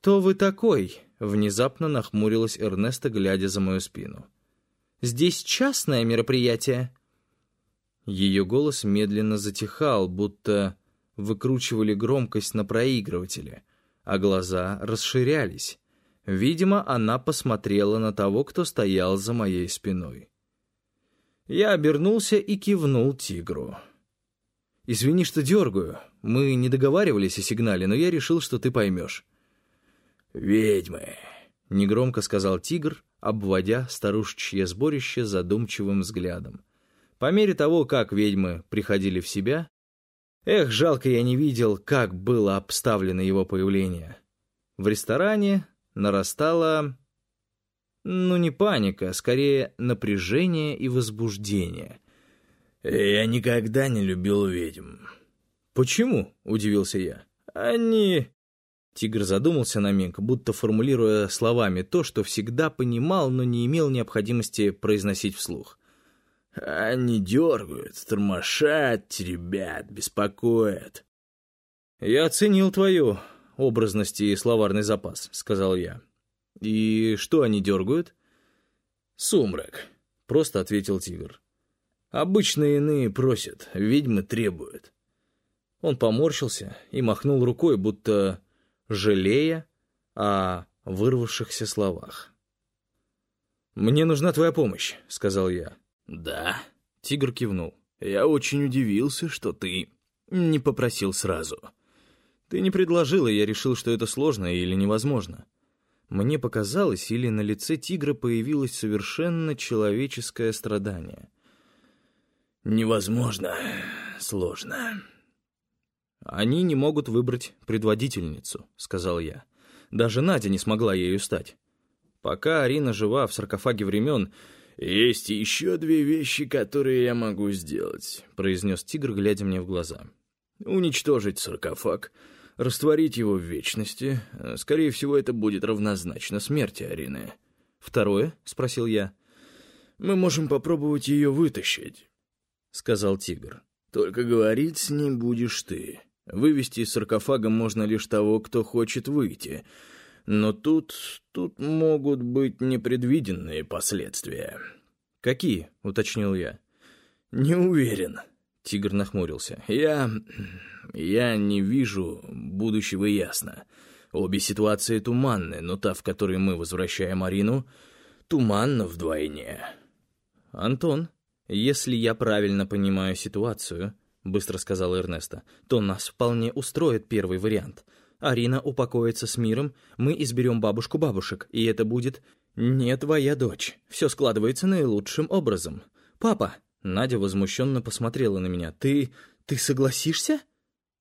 «Кто вы такой?» — внезапно нахмурилась Эрнеста, глядя за мою спину. «Здесь частное мероприятие». Ее голос медленно затихал, будто выкручивали громкость на проигрывателе, а глаза расширялись. Видимо, она посмотрела на того, кто стоял за моей спиной. Я обернулся и кивнул тигру. «Извини, что дергаю. Мы не договаривались о сигнале, но я решил, что ты поймешь». «Ведьмы», — негромко сказал тигр, обводя старушечье сборище задумчивым взглядом. По мере того, как ведьмы приходили в себя, эх, жалко я не видел, как было обставлено его появление. В ресторане нарастала ну, не паника, а скорее напряжение и возбуждение. «Я никогда не любил ведьм». «Почему?» — удивился я. «Они...» Тигр задумался на миг, будто формулируя словами то, что всегда понимал, но не имел необходимости произносить вслух. «Они дергают, тормошат, ребят, беспокоят». «Я оценил твою образность и словарный запас», — сказал я. «И что они дергают?» «Сумрак», — просто ответил тигр. «Обычно иные просят, ведьмы требуют». Он поморщился и махнул рукой, будто жалея о вырвавшихся словах. «Мне нужна твоя помощь», — сказал я. «Да», — тигр кивнул. «Я очень удивился, что ты не попросил сразу». «Ты не предложил, и я решил, что это сложно или невозможно». Мне показалось, или на лице тигра появилось совершенно человеческое страдание. «Невозможно. Сложно». «Они не могут выбрать предводительницу», — сказал я. «Даже Надя не смогла ею стать. Пока Арина жива в саркофаге времен...» «Есть еще две вещи, которые я могу сделать», — произнес тигр, глядя мне в глаза. «Уничтожить саркофаг» растворить его в вечности. Скорее всего, это будет равнозначно смерти Арины. «Второе?» — спросил я. «Мы можем попробовать ее вытащить», — сказал тигр. «Только говорить с ней будешь ты. Вывести из саркофага можно лишь того, кто хочет выйти. Но тут... тут могут быть непредвиденные последствия». «Какие?» — уточнил я. «Не уверен», — тигр нахмурился. «Я... я не вижу будущего ясно. Обе ситуации туманны, но та, в которой мы возвращаем Арину, туманна вдвойне». «Антон, если я правильно понимаю ситуацию, — быстро сказал Эрнеста, — то нас вполне устроит первый вариант. Арина упокоится с миром, мы изберем бабушку бабушек, и это будет не твоя дочь. Все складывается наилучшим образом. Папа, Надя возмущенно посмотрела на меня. «Ты... ты согласишься?»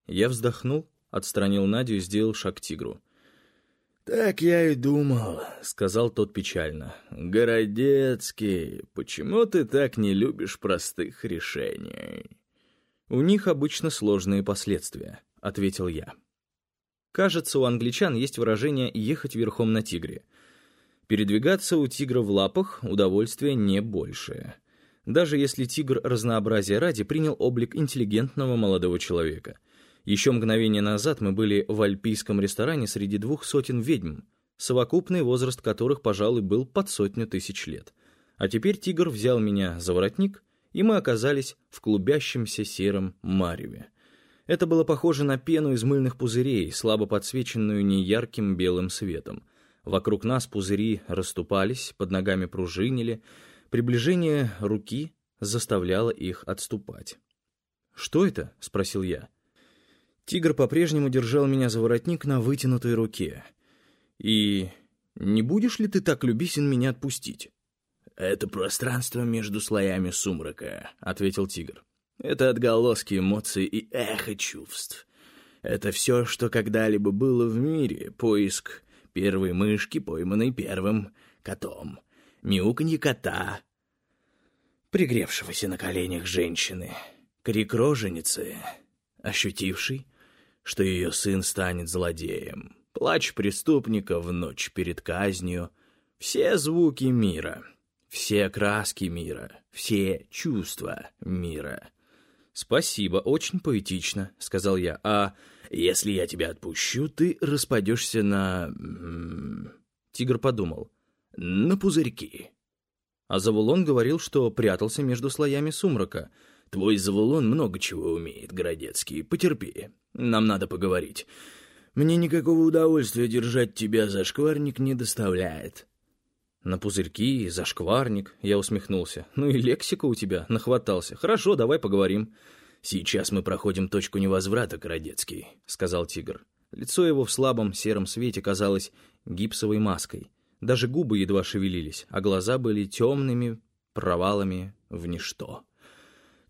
Я вздохнул, отстранил Надю и сделал шаг к тигру. «Так я и думал», — сказал тот печально. «Городецкий, почему ты так не любишь простых решений?» «У них обычно сложные последствия», — ответил я. Кажется, у англичан есть выражение «ехать верхом на тигре». Передвигаться у тигра в лапах удовольствие не большее — даже если тигр разнообразия ради принял облик интеллигентного молодого человека. Еще мгновение назад мы были в альпийском ресторане среди двух сотен ведьм, совокупный возраст которых, пожалуй, был под сотню тысяч лет. А теперь тигр взял меня за воротник, и мы оказались в клубящемся сером мареве. Это было похоже на пену из мыльных пузырей, слабо подсвеченную неярким белым светом. Вокруг нас пузыри расступались, под ногами пружинили — Приближение руки заставляло их отступать. «Что это?» — спросил я. Тигр по-прежнему держал меня за воротник на вытянутой руке. «И не будешь ли ты так любезен меня отпустить?» «Это пространство между слоями сумрака», — ответил тигр. «Это отголоски эмоций и эхо чувств. Это все, что когда-либо было в мире. Поиск первой мышки, пойманной первым котом мяуканье кота, пригревшегося на коленях женщины, крик роженицы, ощутивший, что ее сын станет злодеем, плач преступника в ночь перед казнью, все звуки мира, все краски мира, все чувства мира. «Спасибо, очень поэтично», — сказал я. «А Если я тебя отпущу, ты распадешься на... Тигр подумал. На пузырьки. А Завулон говорил, что прятался между слоями сумрака. Твой Завулон много чего умеет, Городецкий. Потерпи. Нам надо поговорить. Мне никакого удовольствия держать тебя за шкварник не доставляет. На пузырьки, зашкварник, я усмехнулся. Ну и лексика у тебя нахватался. Хорошо, давай поговорим. Сейчас мы проходим точку невозврата, Городецкий, сказал тигр. Лицо его в слабом сером свете казалось гипсовой маской. Даже губы едва шевелились, а глаза были темными провалами в ничто.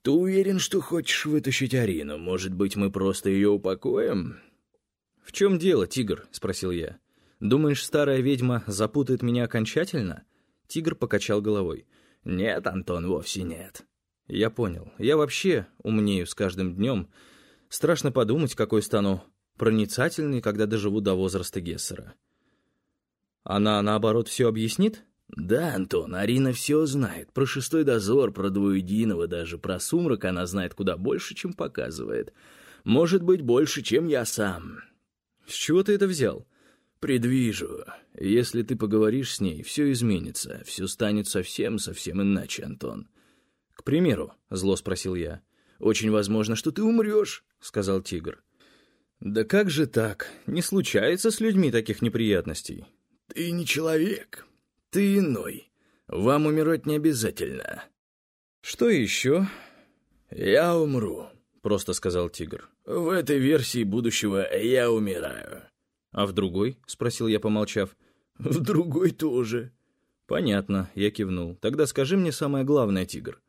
«Ты уверен, что хочешь вытащить Арину? Может быть, мы просто ее упокоим?» «В чем дело, тигр?» — спросил я. «Думаешь, старая ведьма запутает меня окончательно?» Тигр покачал головой. «Нет, Антон, вовсе нет». Я понял. Я вообще умнею с каждым днем. Страшно подумать, какой стану проницательный, когда доживу до возраста Гессера. Она, наоборот, все объяснит? Да, Антон, Арина все знает. Про шестой дозор, про двуединого, даже про сумрак она знает куда больше, чем показывает. Может быть, больше, чем я сам. С чего ты это взял? Предвижу. Если ты поговоришь с ней, все изменится. Все станет совсем-совсем иначе, Антон. К примеру, зло спросил я. Очень возможно, что ты умрешь, сказал тигр. Да как же так? Не случается с людьми таких неприятностей. Ты не человек. Ты иной. Вам умирать не обязательно. Что еще? Я умру, просто сказал тигр. В этой версии будущего я умираю. А в другой? спросил я, помолчав. В другой тоже. Понятно, я кивнул. Тогда скажи мне самое главное, тигр.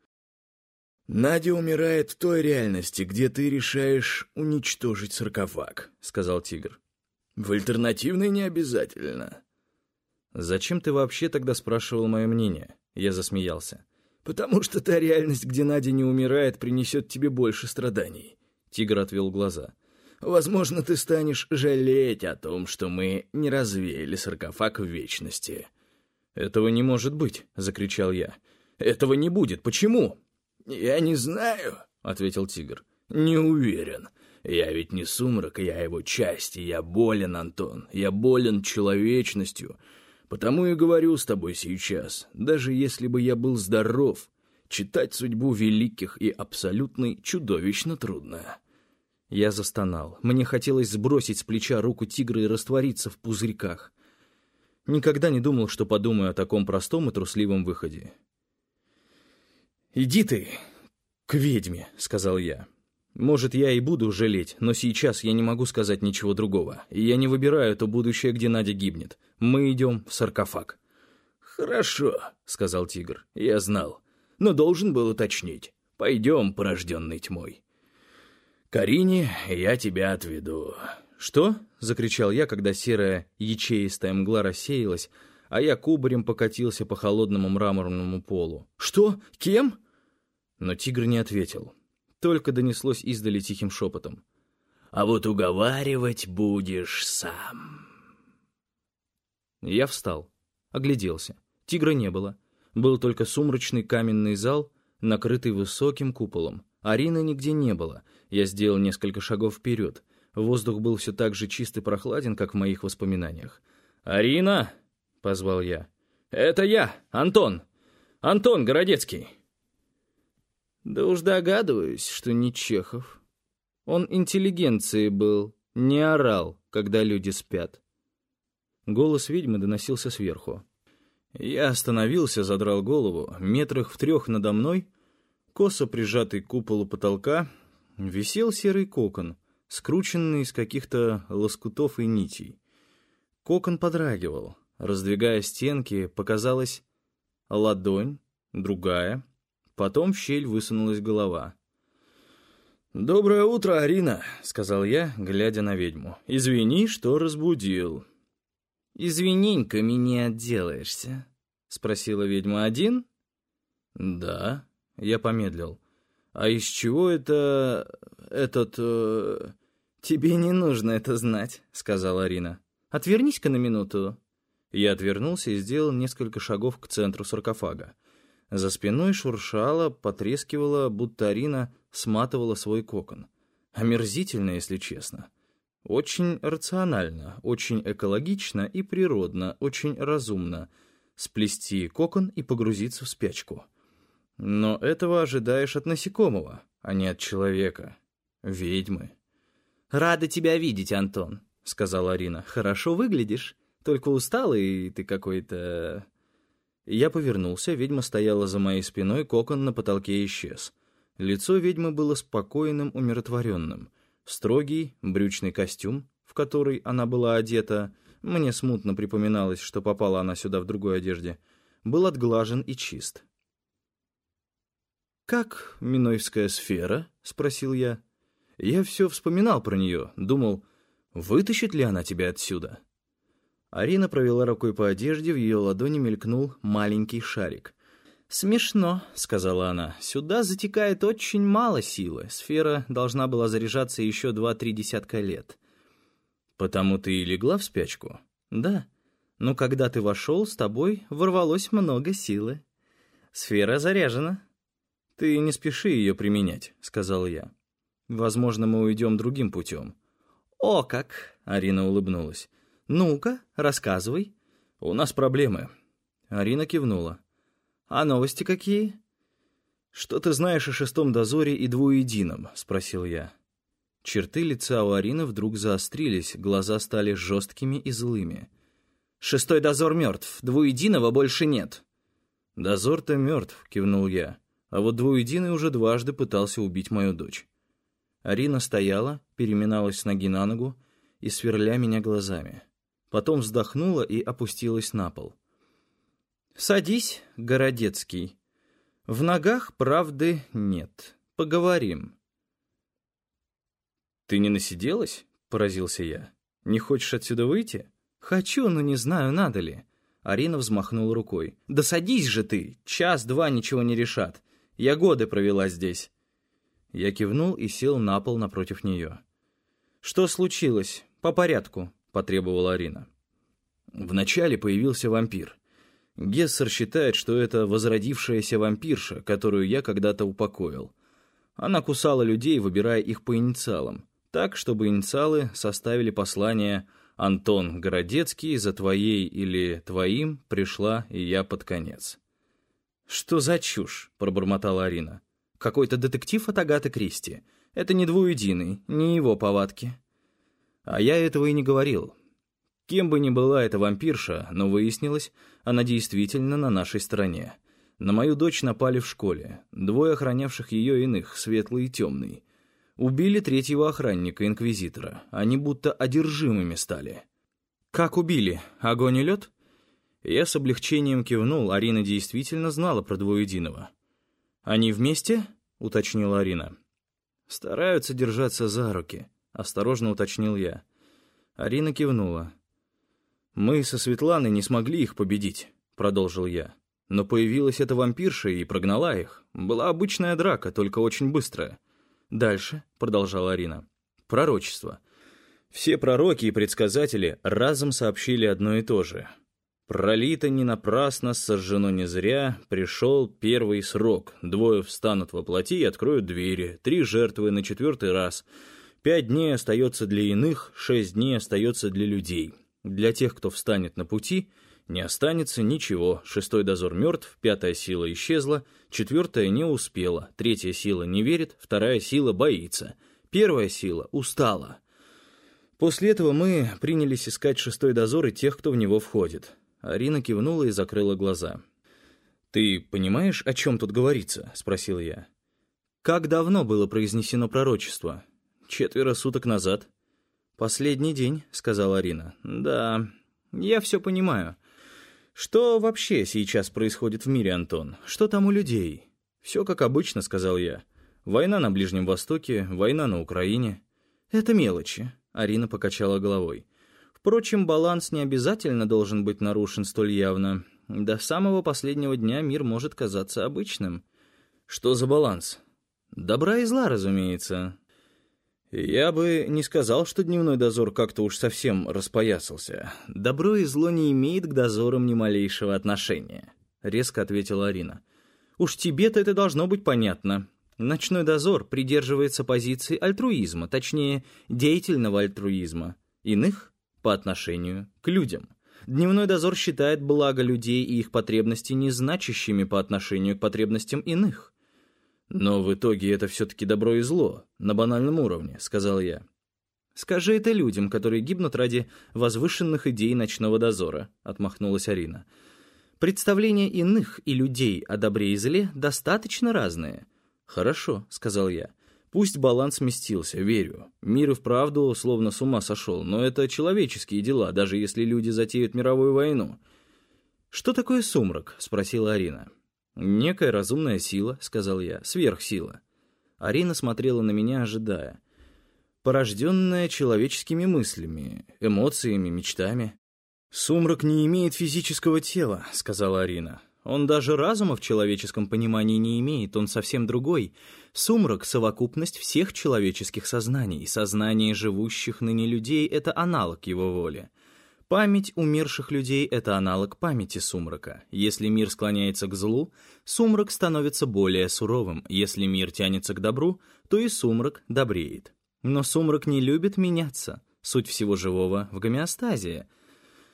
«Надя умирает в той реальности, где ты решаешь уничтожить саркофаг», — сказал тигр. «В альтернативной не обязательно. «Зачем ты вообще тогда спрашивал мое мнение?» Я засмеялся. «Потому что та реальность, где Надя не умирает, принесет тебе больше страданий». Тигр отвел глаза. «Возможно, ты станешь жалеть о том, что мы не развеяли саркофаг в вечности». «Этого не может быть!» — закричал я. «Этого не будет! Почему?» «Я не знаю», — ответил тигр. «Не уверен. Я ведь не сумрак, я его часть, и я болен, Антон. Я болен человечностью. Потому и говорю с тобой сейчас, даже если бы я был здоров, читать судьбу великих и абсолютной чудовищно трудно. Я застонал. Мне хотелось сбросить с плеча руку тигра и раствориться в пузырьках. Никогда не думал, что подумаю о таком простом и трусливом выходе. «Иди ты к ведьме», — сказал я. Может, я и буду жалеть, но сейчас я не могу сказать ничего другого. И я не выбираю то будущее, где Надя гибнет. Мы идем в саркофаг. «Хорошо», — сказал тигр. «Я знал, но должен был уточнить. Пойдем, порожденный тьмой. Карине я тебя отведу». «Что?» — закричал я, когда серая ячеистая мгла рассеялась, а я кубарем покатился по холодному мраморному полу. «Что? Кем?» Но тигр не ответил. Только донеслось издали тихим шепотом. «А вот уговаривать будешь сам». Я встал, огляделся. Тигра не было. Был только сумрачный каменный зал, накрытый высоким куполом. Арины нигде не было. Я сделал несколько шагов вперед. Воздух был все так же чист и прохладен, как в моих воспоминаниях. «Арина!» — позвал я. «Это я, Антон! Антон Городецкий!» Да уж догадываюсь, что не Чехов. Он интеллигенции был, не орал, когда люди спят. Голос ведьмы доносился сверху. Я остановился, задрал голову. Метрах в трех надо мной, косо прижатый к куполу потолка, висел серый кокон, скрученный из каких-то лоскутов и нитей. Кокон подрагивал. Раздвигая стенки, показалась ладонь, другая — Потом в щель высунулась голова. «Доброе утро, Арина», — сказал я, глядя на ведьму. «Извини, что разбудил». «Извиненьками не отделаешься», — спросила ведьма. «Один?» «Да», — я помедлил. «А из чего это... этот... Э... «Тебе не нужно это знать», — сказала Арина. «Отвернись-ка на минуту». Я отвернулся и сделал несколько шагов к центру саркофага. За спиной шуршало, потрескивало, будто Арина сматывала свой кокон. Омерзительно, если честно. Очень рационально, очень экологично и природно, очень разумно. Сплести кокон и погрузиться в спячку. Но этого ожидаешь от насекомого, а не от человека. Ведьмы. «Рада тебя видеть, Антон», — сказала Арина. «Хорошо выглядишь. Только усталый и ты какой-то...» Я повернулся, ведьма стояла за моей спиной, кокон на потолке исчез. Лицо ведьмы было спокойным, умиротворенным. Строгий брючный костюм, в который она была одета, мне смутно припоминалось, что попала она сюда в другой одежде, был отглажен и чист. «Как Минойская сфера?» — спросил я. Я все вспоминал про нее, думал, вытащит ли она тебя отсюда. Арина провела рукой по одежде, в ее ладони мелькнул маленький шарик. «Смешно», — сказала она. «Сюда затекает очень мало силы. Сфера должна была заряжаться еще два-три десятка лет». «Потому ты и легла в спячку?» «Да. Но когда ты вошел, с тобой ворвалось много силы. Сфера заряжена». «Ты не спеши ее применять», — сказал я. «Возможно, мы уйдем другим путем». «О как!» — Арина улыбнулась. «Ну-ка, рассказывай». «У нас проблемы». Арина кивнула. «А новости какие?» «Что ты знаешь о шестом дозоре и двуедином?» — спросил я. Черты лица у Арины вдруг заострились, глаза стали жесткими и злыми. «Шестой дозор мертв, двуединого больше нет». «Дозор-то мертв», — кивнул я. «А вот двуединый уже дважды пытался убить мою дочь». Арина стояла, переминалась с ноги на ногу и сверля меня глазами. Потом вздохнула и опустилась на пол. «Садись, Городецкий. В ногах правды нет. Поговорим». «Ты не насиделась?» — поразился я. «Не хочешь отсюда выйти?» «Хочу, но не знаю, надо ли». Арина взмахнула рукой. «Да садись же ты! Час-два ничего не решат. Я годы провела здесь». Я кивнул и сел на пол напротив нее. «Что случилось? По порядку», — потребовала Арина. Вначале появился вампир. Гессер считает, что это возродившаяся вампирша, которую я когда-то упокоил. Она кусала людей, выбирая их по инициалам, так, чтобы инициалы составили послание «Антон Городецкий, за твоей или твоим пришла и я под конец». «Что за чушь?» — пробормотала Арина. «Какой-то детектив от Агаты Кристи. Это не двуединый, не его повадки». А я этого и не говорил. Кем бы ни была эта вампирша, но выяснилось, она действительно на нашей стороне. На мою дочь напали в школе. Двое охранявших ее иных, светлый и темный. Убили третьего охранника, инквизитора. Они будто одержимыми стали. «Как убили? Огонь и лед?» Я с облегчением кивнул, Арина действительно знала про двуединого. «Они вместе?» — уточнила Арина. «Стараются держаться за руки», — осторожно уточнил я. Арина кивнула. «Мы со Светланой не смогли их победить», — продолжил я. «Но появилась эта вампирша и прогнала их. Была обычная драка, только очень быстрая». «Дальше», — продолжала Арина. «Пророчество. Все пророки и предсказатели разом сообщили одно и то же. Пролито не напрасно, сожжено не зря, пришел первый срок. Двое встанут во плоти и откроют двери, три жертвы на четвертый раз. Пять дней остается для иных, шесть дней остается для людей». Для тех, кто встанет на пути, не останется ничего. Шестой дозор мертв, пятая сила исчезла, четвертая не успела, третья сила не верит, вторая сила боится, первая сила устала. После этого мы принялись искать шестой дозор и тех, кто в него входит. Арина кивнула и закрыла глаза. «Ты понимаешь, о чем тут говорится?» — спросил я. «Как давно было произнесено пророчество?» «Четверо суток назад». «Последний день», — сказала Арина. «Да, я все понимаю. Что вообще сейчас происходит в мире, Антон? Что там у людей?» «Все как обычно», — сказал я. «Война на Ближнем Востоке, война на Украине». «Это мелочи», — Арина покачала головой. «Впрочем, баланс не обязательно должен быть нарушен столь явно. До самого последнего дня мир может казаться обычным». «Что за баланс?» «Добра и зла, разумеется. Я бы не сказал, что дневной дозор как-то уж совсем распоясался. Добро и зло не имеет к дозорам ни малейшего отношения, резко ответила Арина. Уж тебе-то это должно быть понятно. Ночной дозор придерживается позиции альтруизма, точнее, деятельного альтруизма, иных по отношению к людям. Дневной дозор считает благо людей и их потребности незначащими по отношению к потребностям иных. «Но в итоге это все-таки добро и зло, на банальном уровне», — сказал я. «Скажи это людям, которые гибнут ради возвышенных идей ночного дозора», — отмахнулась Арина. «Представления иных и людей о добре и зле достаточно разные». «Хорошо», — сказал я. «Пусть баланс сместился, верю. Мир и вправду словно с ума сошел, но это человеческие дела, даже если люди затеют мировую войну». «Что такое сумрак?» — спросила Арина. «Некая разумная сила», — сказал я, — «сверхсила». Арина смотрела на меня, ожидая. «Порожденная человеческими мыслями, эмоциями, мечтами». «Сумрак не имеет физического тела», — сказала Арина. Он даже разума в человеческом понимании не имеет, он совсем другой. Сумрак — совокупность всех человеческих сознаний. Сознание живущих ныне людей — это аналог его воли. Память умерших людей — это аналог памяти сумрака. Если мир склоняется к злу, сумрак становится более суровым. Если мир тянется к добру, то и сумрак добреет. Но сумрак не любит меняться. Суть всего живого в гомеостазе —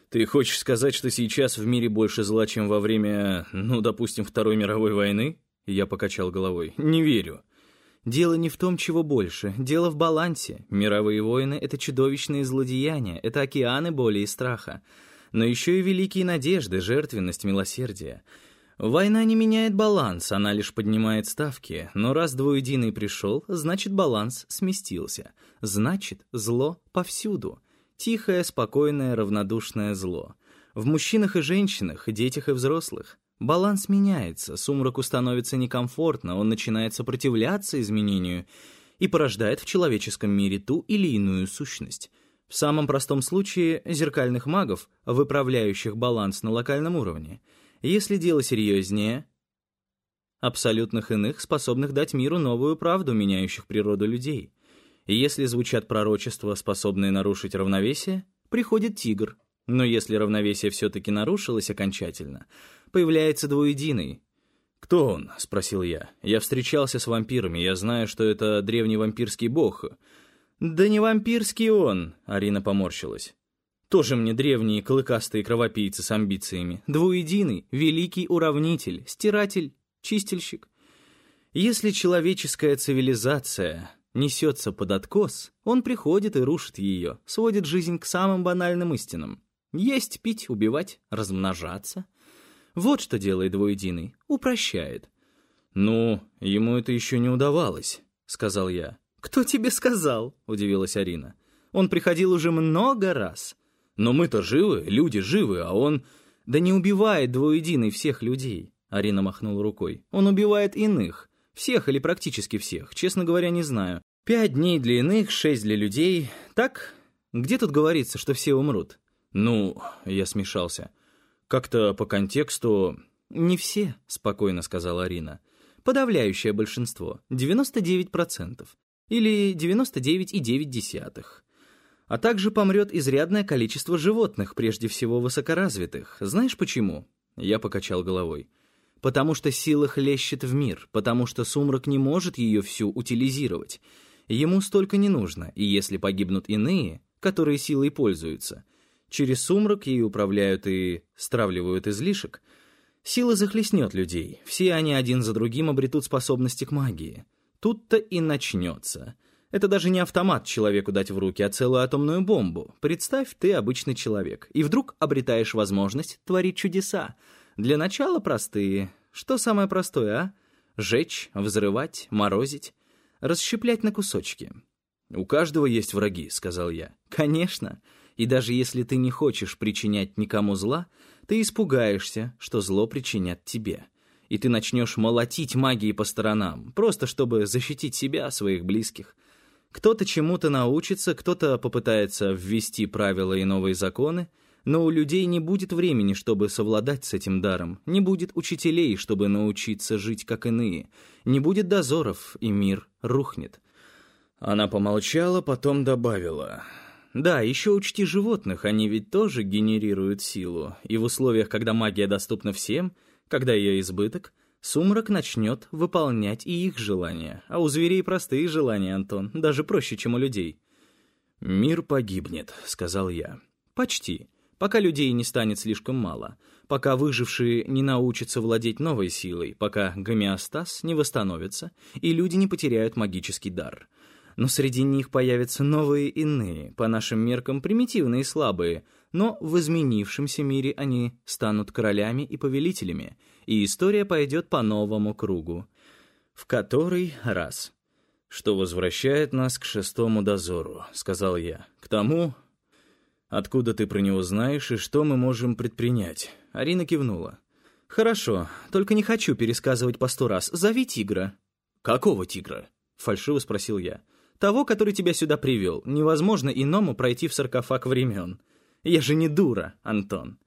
ты хочешь сказать, что сейчас в мире больше зла, чем во время, ну, допустим, Второй мировой войны? Я покачал головой. Не верю. Дело не в том, чего больше. Дело в балансе. Мировые войны — это чудовищные злодеяния, это океаны боли и страха. Но еще и великие надежды, жертвенность, милосердие. Война не меняет баланс, она лишь поднимает ставки. Но раз двуединый пришел, значит, баланс сместился. Значит, зло повсюду. Тихое, спокойное, равнодушное зло. В мужчинах и женщинах, детях и взрослых. Баланс меняется, сумраку становится некомфортно, он начинает сопротивляться изменению и порождает в человеческом мире ту или иную сущность. В самом простом случае зеркальных магов, выправляющих баланс на локальном уровне. Если дело серьезнее, абсолютных иных, способных дать миру новую правду, меняющих природу людей. И если звучат пророчества, способные нарушить равновесие, приходит тигр. Но если равновесие все-таки нарушилось окончательно, появляется двуединый. «Кто он?» — спросил я. «Я встречался с вампирами, я знаю, что это древний вампирский бог». «Да не вампирский он!» — Арина поморщилась. «Тоже мне древние клыкастые кровопийцы с амбициями. Двуединый, великий уравнитель, стиратель, чистильщик. Если человеческая цивилизация несется под откос, он приходит и рушит ее, сводит жизнь к самым банальным истинам. Есть, пить, убивать, размножаться. Вот что делает двуединый, упрощает. «Ну, ему это еще не удавалось», — сказал я. «Кто тебе сказал?» — удивилась Арина. «Он приходил уже много раз. Но мы-то живы, люди живы, а он...» «Да не убивает двуединый всех людей», — Арина махнула рукой. «Он убивает иных. Всех или практически всех, честно говоря, не знаю. Пять дней для иных, шесть для людей. Так? Где тут говорится, что все умрут? Ну, я смешался. Как-то по контексту... Не все, спокойно сказала Арина. Подавляющее большинство. 99%. Или 99,9%. А также помрет изрядное количество животных, прежде всего высокоразвитых. Знаешь почему? Я покачал головой. Потому что сила хлещет в мир, потому что сумрак не может ее всю утилизировать. Ему столько не нужно, и если погибнут иные, которые силой пользуются, через сумрак ей управляют и стравливают излишек, сила захлестнет людей, все они один за другим обретут способности к магии. Тут-то и начнется. Это даже не автомат человеку дать в руки, а целую атомную бомбу. Представь, ты обычный человек, и вдруг обретаешь возможность творить чудеса. Для начала простые. Что самое простое, а? Жечь, взрывать, морозить расщеплять на кусочки. «У каждого есть враги», — сказал я. «Конечно. И даже если ты не хочешь причинять никому зла, ты испугаешься, что зло причинят тебе. И ты начнешь молотить магией по сторонам, просто чтобы защитить себя, своих близких. Кто-то чему-то научится, кто-то попытается ввести правила и новые законы, но у людей не будет времени, чтобы совладать с этим даром, не будет учителей, чтобы научиться жить как иные, не будет дозоров, и мир рухнет. Она помолчала, потом добавила. «Да, еще учти животных, они ведь тоже генерируют силу, и в условиях, когда магия доступна всем, когда ее избыток, Сумрак начнет выполнять и их желания. А у зверей простые желания, Антон, даже проще, чем у людей. «Мир погибнет», — сказал я. «Почти. Пока людей не станет слишком мало. Пока выжившие не научатся владеть новой силой, пока гомеостаз не восстановится, и люди не потеряют магический дар. Но среди них появятся новые иные, по нашим меркам примитивные и слабые, но в изменившемся мире они станут королями и повелителями, и история пойдет по новому кругу. В который раз. «Что возвращает нас к шестому дозору», — сказал я. «К тому, откуда ты про него знаешь и что мы можем предпринять». Арина кивнула. «Хорошо, только не хочу пересказывать по сто раз. Зови тигра». «Какого тигра?» — фальшиво спросил я. «Того, который тебя сюда привел. Невозможно иному пройти в саркофаг времен. Я же не дура, Антон.